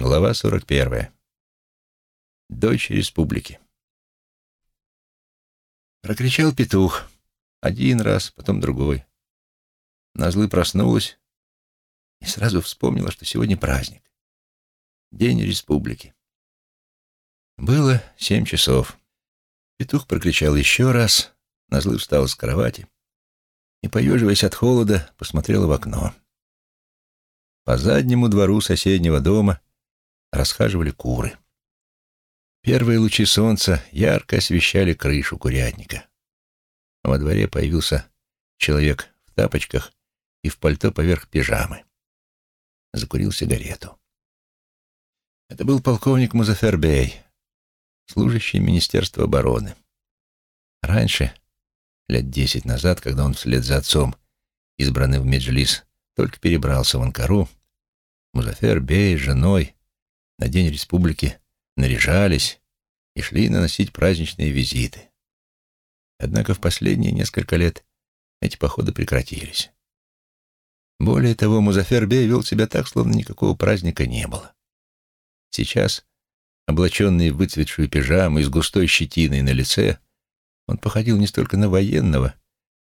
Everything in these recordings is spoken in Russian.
Глава 41. Дочь республики. Прокричал петух. Один раз, потом другой. Назлы проснулась и сразу вспомнила, что сегодня праздник. День республики. Было семь часов. Петух прокричал еще раз. Назлы встала с кровати и, поеживаясь от холода, посмотрела в окно. По заднему двору соседнего дома расхаживали куры. Первые лучи солнца ярко освещали крышу курятника. Во дворе появился человек в тапочках и в пальто поверх пижамы. Закурил сигарету. Это был полковник Музафербей, служащий Министерства обороны. Раньше, лет десять назад, когда он вслед за отцом, избранный в Меджлис, только перебрался в Анкару, Музафер Бей с женой на День Республики наряжались и шли наносить праздничные визиты. Однако в последние несколько лет эти походы прекратились. Более того, Музафер Бей вел себя так, словно никакого праздника не было. Сейчас, облаченный в выцветшую пижаму и с густой щетиной на лице, он походил не столько на военного,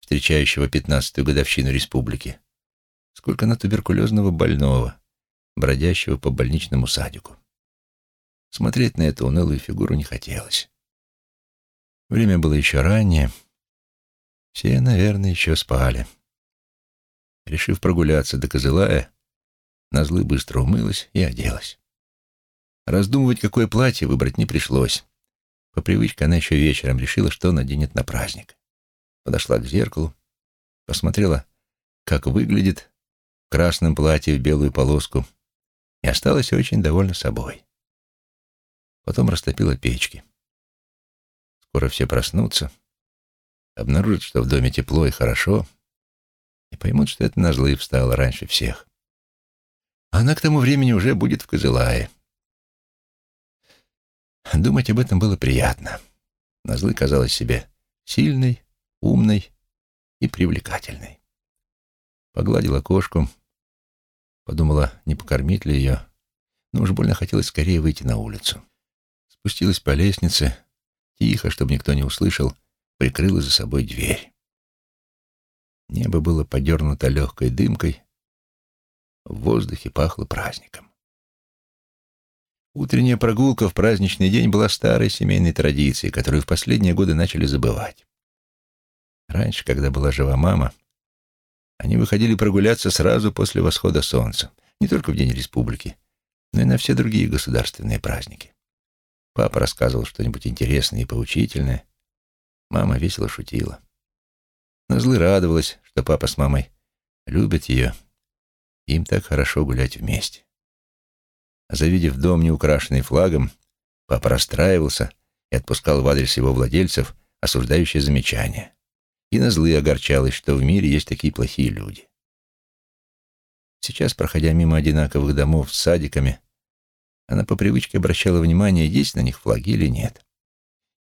встречающего пятнадцатую годовщину республики, сколько на туберкулезного больного, бродящего по больничному садику. Смотреть на эту унылую фигуру не хотелось. Время было еще раннее. Все, наверное, еще спали. Решив прогуляться до Козылая, Назлы быстро умылась и оделась. Раздумывать, какое платье выбрать, не пришлось. По привычке она еще вечером решила, что наденет на праздник. Подошла к зеркалу, посмотрела, как выглядит в красном платье в белую полоску, и осталась очень довольна собой. Потом растопила печки. Скоро все проснутся, обнаружат, что в доме тепло и хорошо, и поймут, что это назлы встала раньше всех. Она к тому времени уже будет в Козылае. Думать об этом было приятно. Назлы казалась себе сильной, умной и привлекательной. Погладила кошку, подумала, не покормить ли ее, но уж больно хотелось скорее выйти на улицу. Спустилась по лестнице, тихо, чтобы никто не услышал, прикрыла за собой дверь. Небо было подернуто легкой дымкой, в воздухе пахло праздником. Утренняя прогулка в праздничный день была старой семейной традицией, которую в последние годы начали забывать. Раньше, когда была жива мама, они выходили прогуляться сразу после восхода солнца, не только в День Республики, но и на все другие государственные праздники. Папа рассказывал что-нибудь интересное и поучительное. Мама весело шутила. Но злы радовалась, что папа с мамой любят ее. Им так хорошо гулять вместе. Завидев дом, не украшенный флагом, папа расстраивался и отпускал в адрес его владельцев осуждающие замечания. И на злы огорчалась, что в мире есть такие плохие люди. Сейчас, проходя мимо одинаковых домов с садиками, она по привычке обращала внимание, есть на них флаги или нет.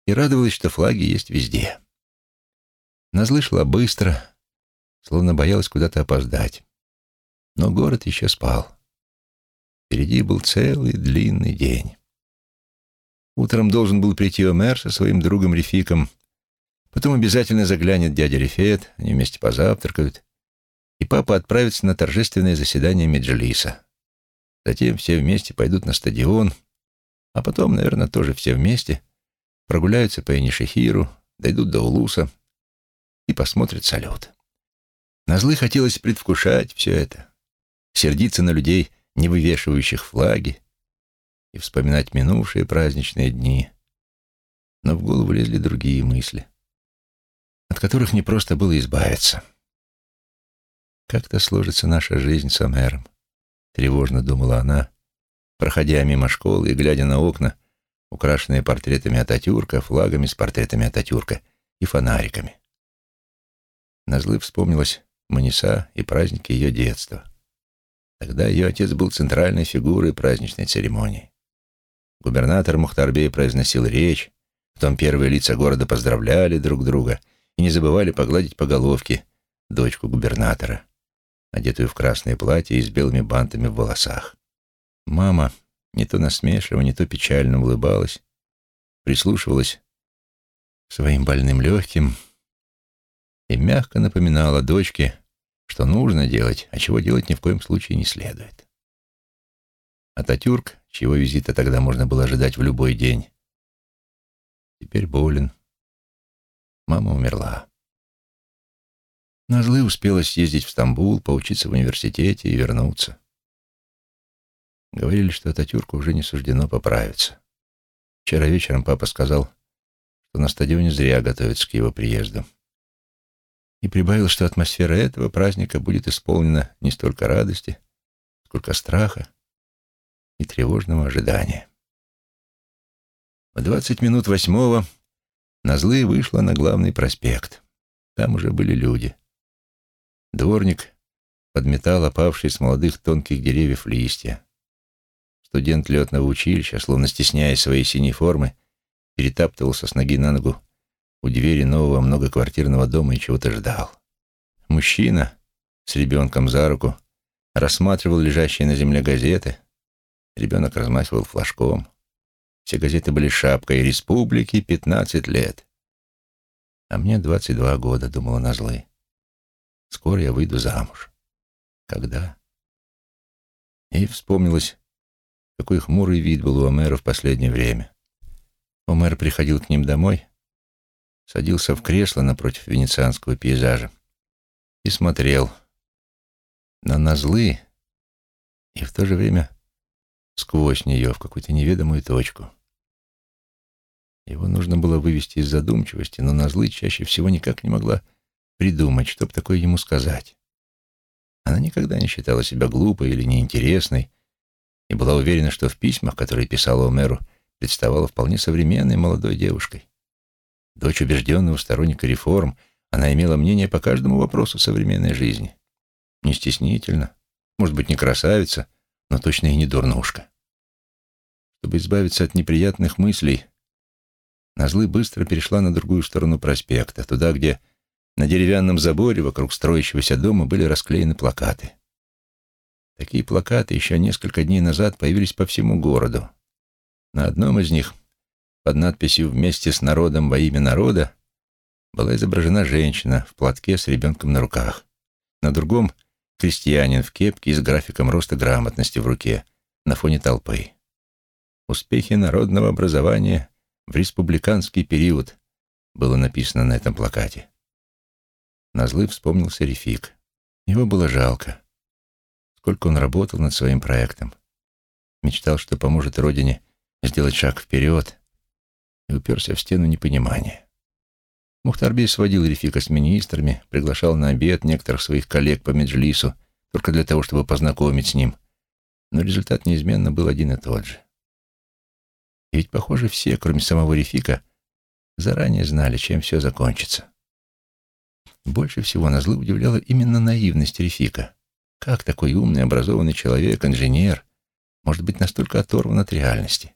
И радовалась, что флаги есть везде. Назлы быстро, словно боялась куда-то опоздать. Но город еще спал. Впереди был целый длинный день. Утром должен был прийти Омер со своим другом Рефиком. Потом обязательно заглянет дядя Рефет, они вместе позавтракают. И папа отправится на торжественное заседание Меджлиса. Затем все вместе пойдут на стадион, а потом, наверное, тоже все вместе прогуляются по Энишехиру, дойдут до Улуса и посмотрят салют. На злы хотелось предвкушать все это, сердиться на людей, не вывешивающих флаги, и вспоминать минувшие праздничные дни. Но в голову лезли другие мысли, от которых не просто было избавиться. Как-то сложится наша жизнь с Амером тревожно думала она, проходя мимо школы и глядя на окна, украшенные портретами Ататюрка, флагами с портретами Ататюрка и фонариками. Назлы вспомнилась Маниса и праздники ее детства. Тогда ее отец был центральной фигурой праздничной церемонии. Губернатор Мухтарбей произносил речь, потом первые лица города поздравляли друг друга и не забывали погладить по головке дочку губернатора одетую в красное платье и с белыми бантами в волосах. Мама, не то насмешливо, не то печально улыбалась, прислушивалась к своим больным легким и мягко напоминала дочке, что нужно делать, а чего делать ни в коем случае не следует. Ататюрк, чьего визита тогда можно было ожидать в любой день, теперь болен. Мама умерла. Назлы успела съездить в Стамбул, поучиться в университете и вернуться. Говорили, что Ататюрку уже не суждено поправиться. Вчера вечером папа сказал, что на стадионе зря готовятся к его приезду. И прибавил, что атмосфера этого праздника будет исполнена не столько радости, сколько страха и тревожного ожидания. В двадцать минут восьмого Назлы вышла на главный проспект. Там уже были люди. Дворник подметал опавшие с молодых тонких деревьев листья. Студент летного училища, словно стесняясь своей синей формы, перетаптывался с ноги на ногу у двери нового многоквартирного дома и чего-то ждал. Мужчина с ребенком за руку рассматривал лежащие на земле газеты. Ребенок размахивал флажком. Все газеты были шапкой «Республики, 15 лет». А мне 22 года, думала Назлы. Скоро я выйду замуж. Когда? И вспомнилось, какой хмурый вид был у Омера в последнее время. Омер приходил к ним домой, садился в кресло напротив венецианского пейзажа и смотрел на Назлы и в то же время сквозь нее в какую-то неведомую точку. Его нужно было вывести из задумчивости, но Назлы чаще всего никак не могла придумать, чтоб такое ему сказать. Она никогда не считала себя глупой или неинтересной и была уверена, что в письмах, которые писала Омеру, представала вполне современной молодой девушкой. Дочь убежденного сторонника реформ, она имела мнение по каждому вопросу современной жизни. Не стеснительно, может быть, не красавица, но точно и не дурнушка. Чтобы избавиться от неприятных мыслей, Назлы быстро перешла на другую сторону проспекта, туда, где на деревянном заборе вокруг строящегося дома были расклеены плакаты. Такие плакаты еще несколько дней назад появились по всему городу. На одном из них, под надписью «Вместе с народом во имя народа», была изображена женщина в платке с ребенком на руках. На другом — крестьянин в кепке с графиком роста грамотности в руке на фоне толпы. «Успехи народного образования в республиканский период» было написано на этом плакате. Назлы вспомнился Рефик. Его было жалко. Сколько он работал над своим проектом. Мечтал, что поможет родине сделать шаг вперед, и уперся в стену непонимания. Мухтарбей сводил Рефика с министрами, приглашал на обед некоторых своих коллег по Меджлису, только для того, чтобы познакомить с ним. Но результат неизменно был один и тот же. И ведь, похоже, все, кроме самого Рефика, заранее знали, чем все закончится. Больше всего Назлы удивляла именно наивность Рефика. Как такой умный, образованный человек, инженер, может быть настолько оторван от реальности?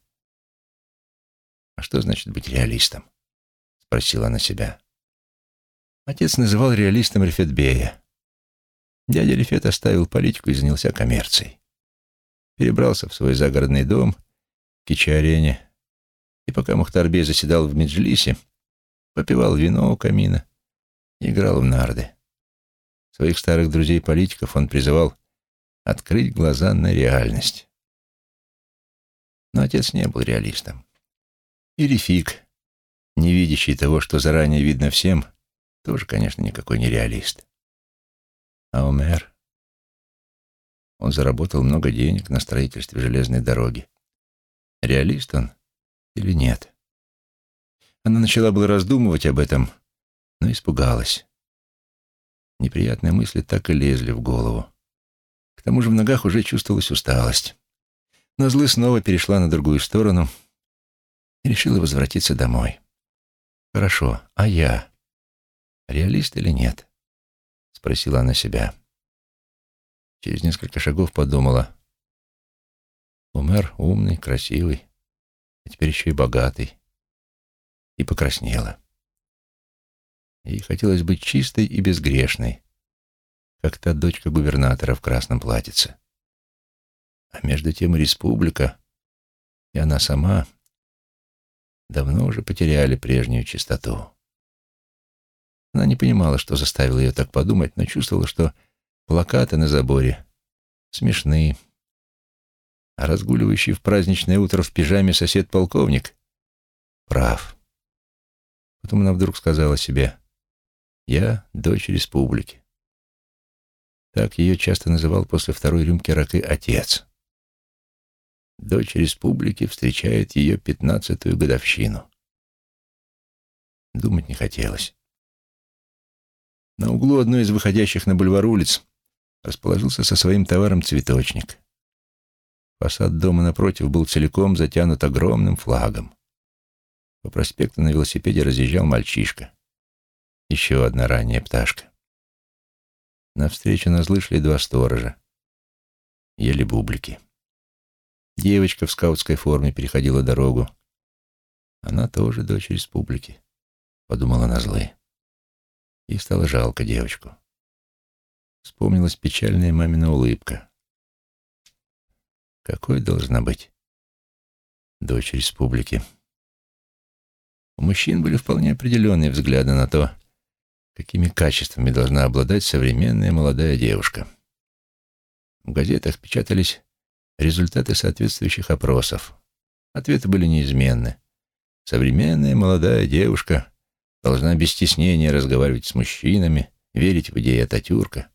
«А что значит быть реалистом?» — спросила она себя. Отец называл реалистом Рефетбея. Дядя Рефет оставил политику и занялся коммерцией. Перебрался в свой загородный дом в Кичи-арене, и пока Мухтарбей заседал в Меджлисе, попивал вино у камина, играл в нарды. Своих старых друзей-политиков он призывал открыть глаза на реальность. Но отец не был реалистом. И Рефик, не видящий того, что заранее видно всем, тоже, конечно, никакой не реалист. А Омер? Он заработал много денег на строительстве железной дороги. Реалист он или нет? Она начала было раздумывать об этом, но испугалась. Неприятные мысли так и лезли в голову. К тому же в ногах уже чувствовалась усталость. Но злы снова перешла на другую сторону и решила возвратиться домой. «Хорошо, а я? Реалист или нет?» — спросила она себя. Через несколько шагов подумала. Умер умный, красивый, а теперь еще и богатый. И покраснела. Ей хотелось быть чистой и безгрешной, как та дочка губернатора в красном платьице. А между тем республика и она сама давно уже потеряли прежнюю чистоту. Она не понимала, что заставило ее так подумать, но чувствовала, что плакаты на заборе смешны, а разгуливающий в праздничное утро в пижаме сосед-полковник прав. Потом она вдруг сказала себе, «Я дочь республики». Так ее часто называл после второй рюмки ракы отец. Дочь республики встречает ее пятнадцатую годовщину. Думать не хотелось. На углу одной из выходящих на бульвар улиц расположился со своим товаром цветочник. Фасад дома напротив был целиком затянут огромным флагом. По проспекту на велосипеде разъезжал мальчишка. Еще одна ранняя пташка. Навстречу на злы шли два сторожа. Ели бублики. Девочка в скаутской форме переходила дорогу. Она тоже дочь республики, подумала на злы. Ей стало жалко девочку. Вспомнилась печальная мамина улыбка. Какой должна быть дочь республики? У мужчин были вполне определенные взгляды на то, какими качествами должна обладать современная молодая девушка. В газетах печатались результаты соответствующих опросов. Ответы были неизменны. Современная молодая девушка должна без стеснения разговаривать с мужчинами, верить в идеи Ататюрка.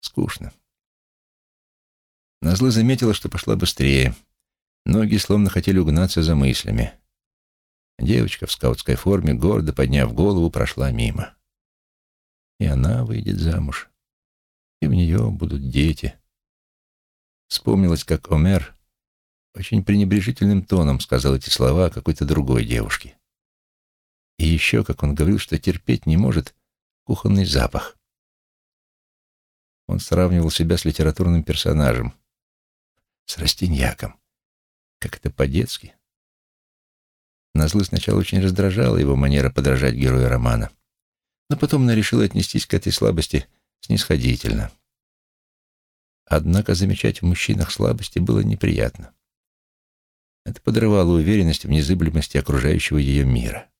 Скучно. Назло заметила, что пошла быстрее. Ноги словно хотели угнаться за мыслями. Девочка в скаутской форме, гордо подняв голову, прошла мимо. И она выйдет замуж. И в нее будут дети. Вспомнилось, как Омер очень пренебрежительным тоном сказал эти слова какой-то другой девушке. И еще, как он говорил, что терпеть не может кухонный запах. Он сравнивал себя с литературным персонажем, с растиньяком. Как это по-детски. Назлы сначала очень раздражала его манера подражать герою романа, но потом она решила отнестись к этой слабости снисходительно. Однако замечать в мужчинах слабости было неприятно. Это подрывало уверенность в незыблемости окружающего ее мира.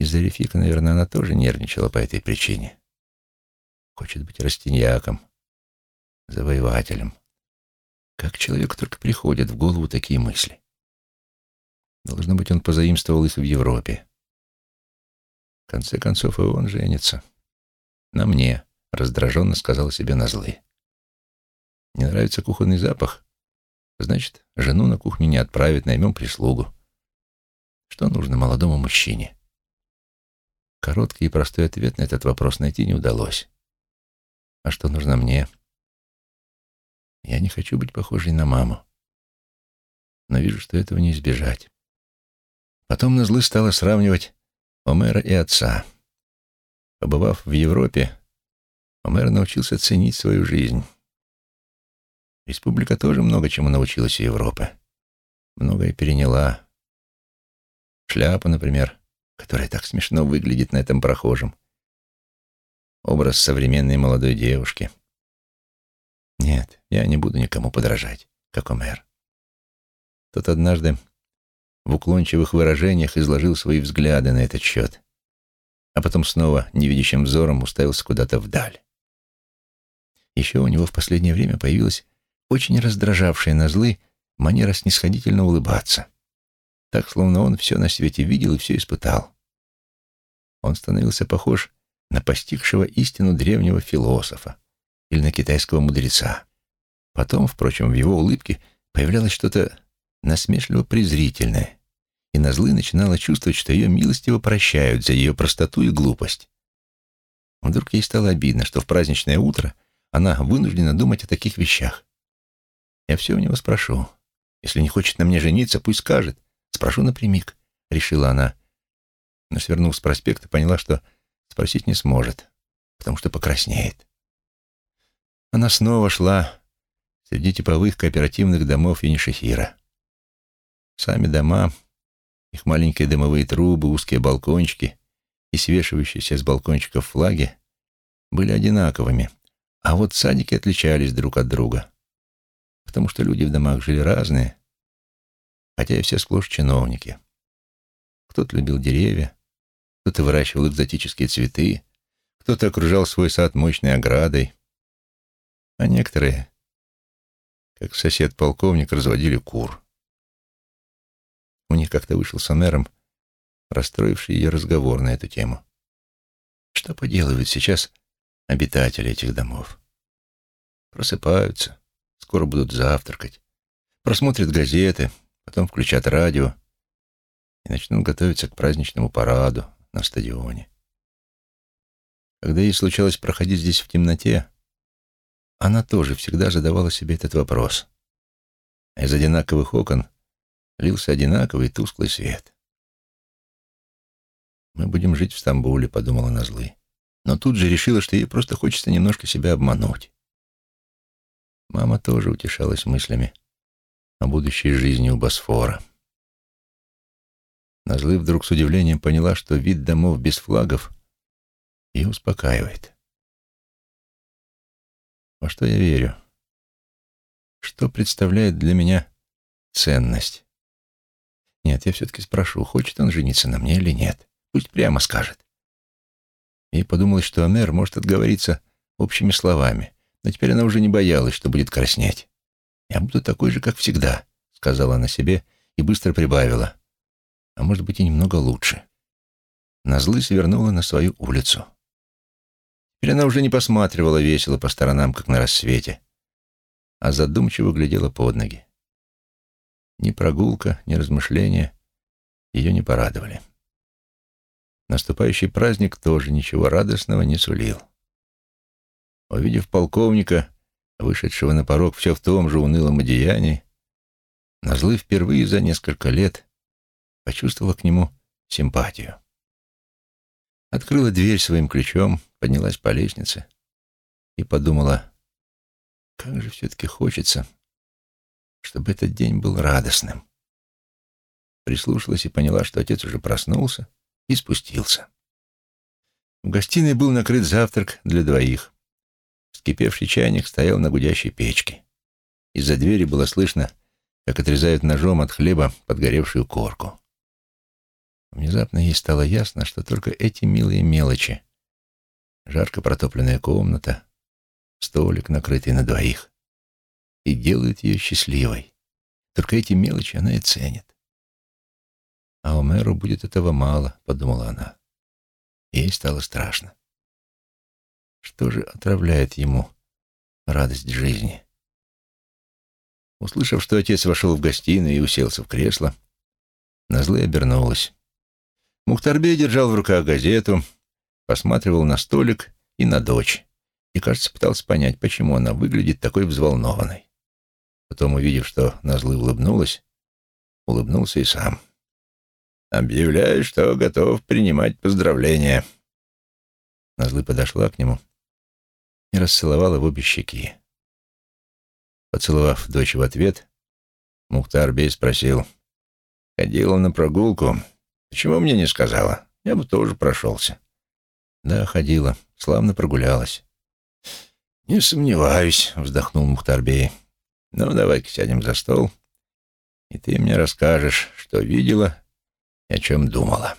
Из-за Рефика, наверное, она тоже нервничала по этой причине. Хочет быть растиньяком, завоевателем. Как человеку только приходят в голову такие мысли. Должно быть, он позаимствовал их в Европе. В конце концов, и он женится. На мне. — раздраженно сказал себе назлы. «Не нравится кухонный запах? Значит, жену на кухню не отправят, наймем прислугу. Что нужно молодому мужчине?» Короткий и простой ответ на этот вопрос найти не удалось. «А что нужно мне?» «Я не хочу быть похожей на маму, но вижу, что этого не избежать». Потом Назлы стала сравнивать Омера и отца. Побывав в Европе, Омер научился ценить свою жизнь. Республика тоже много чему научилась у Европы. Многое переняла. Шляпа, например, которая так смешно выглядит на этом прохожем. Образ современной молодой девушки. Нет, я не буду никому подражать, как Омер. Тот однажды в уклончивых выражениях изложил свои взгляды на этот счет, а потом снова невидящим взором уставился куда-то вдаль. Еще у него в последнее время появилась очень раздражавшая на злы манера снисходительно улыбаться. Так, словно он все на свете видел и все испытал. Он становился похож на постигшего истину древнего философа или на китайского мудреца. Потом, впрочем, в его улыбке появлялось что-то насмешливо-презрительное, и на злы начинала чувствовать, что ее милостиво прощают за ее простоту и глупость. Вдруг ей стало обидно, что в праздничное утро — она вынуждена думать о таких вещах. Я все у него спрошу. Если не хочет на мне жениться, пусть скажет. Спрошу напрямик, — решила она. Но, свернув с проспекта, поняла, что спросить не сможет, потому что покраснеет. Она снова шла среди типовых кооперативных домов Енишехира. Сами дома, их маленькие дымовые трубы, узкие балкончики и свешивающиеся с балкончиков флаги были одинаковыми, а вот садики отличались друг от друга. потому что люди в домах жили разные, хотя и все сплошь чиновники. Кто-то любил деревья, кто-то выращивал экзотические цветы, кто-то окружал свой сад мощной оградой, а некоторые, как сосед-полковник, разводили кур. У них как-то вышел с мэром, расстроивший ее разговор на эту тему. Что поделывают сейчас обитатели этих домов? Просыпаются, скоро будут завтракать, просмотрят газеты, потом включат радио и начнут готовиться к праздничному параду на стадионе. Когда ей случалось проходить здесь в темноте, она тоже всегда задавала себе этот вопрос. Из одинаковых окон лился одинаковый тусклый свет. «Мы будем жить в Стамбуле», — подумала Назлы. Но тут же решила, что ей просто хочется немножко себя обмануть. Мама тоже утешалась мыслями о будущей жизни у Босфора. Назлы вдруг с удивлением поняла, что вид домов без флагов ее успокаивает. Во что я верю? Что представляет для меня ценность? Нет, я все-таки спрошу, хочет он жениться на мне или нет. Пусть прямо скажет. И подумалось, что Амер может отговориться общими словами, но теперь она уже не боялась, что будет краснеть. «Я буду такой же, как всегда», — сказала она себе и быстро прибавила. «А может быть, и немного лучше». Назлы свернула на свою улицу. Теперь она уже не посматривала весело по сторонам, как на рассвете, а задумчиво глядела под ноги. Ни прогулка, ни размышления ее не порадовали. Наступающий праздник тоже ничего радостного не сулил. Увидев полковника, вышедшего на порог все в том же унылом одеянии, Назлы впервые за несколько лет почувствовала к нему симпатию. Открыла дверь своим ключом, поднялась по лестнице и подумала, как же все-таки хочется, чтобы этот день был радостным. Прислушалась и поняла, что отец уже проснулся и спустился. В гостиной был накрыт завтрак для двоих. Вскипевший чайник стоял на гудящей печке. Из-за двери было слышно, как отрезают ножом от хлеба подгоревшую корку. Внезапно ей стало ясно, что только эти милые мелочи — жарко протопленная комната, столик, накрытый на двоих — и делают ее счастливой. Только эти мелочи она и ценит. «А Омеру будет этого мало», — подумала она. Ей стало страшно. Что же отравляет ему радость жизни? Услышав, что отец вошел в гостиную и уселся в кресло, Назлы обернулась. Мухтарбей держал в руках газету, посматривал на столик и на дочь, и, кажется, пытался понять, почему она выглядит такой взволнованной. Потом, увидев, что Назлы улыбнулась, улыбнулся и сам. «Объявляю, что готов принимать поздравления». Назлы подошла к нему и расцеловала в обе щеки. Поцеловав дочь в ответ, Мухтар Бей спросил, «Ходила на прогулку?» Почему мне не сказала? Я бы тоже прошелся. Да, ходила. Славно прогулялась. Не сомневаюсь, вздохнул Мухтарбей. Ну, давай-ка сядем за стол, и ты мне расскажешь, что видела и о чем думала.